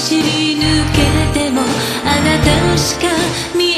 走り抜けてもあなたしか見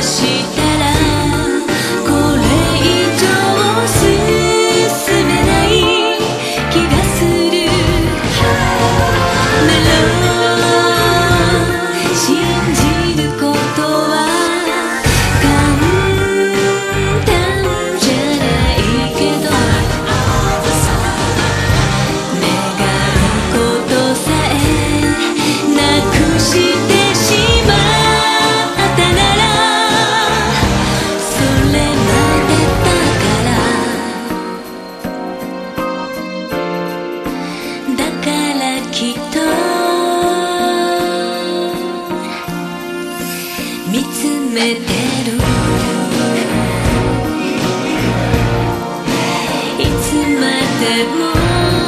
She 見つめてる。いつまでも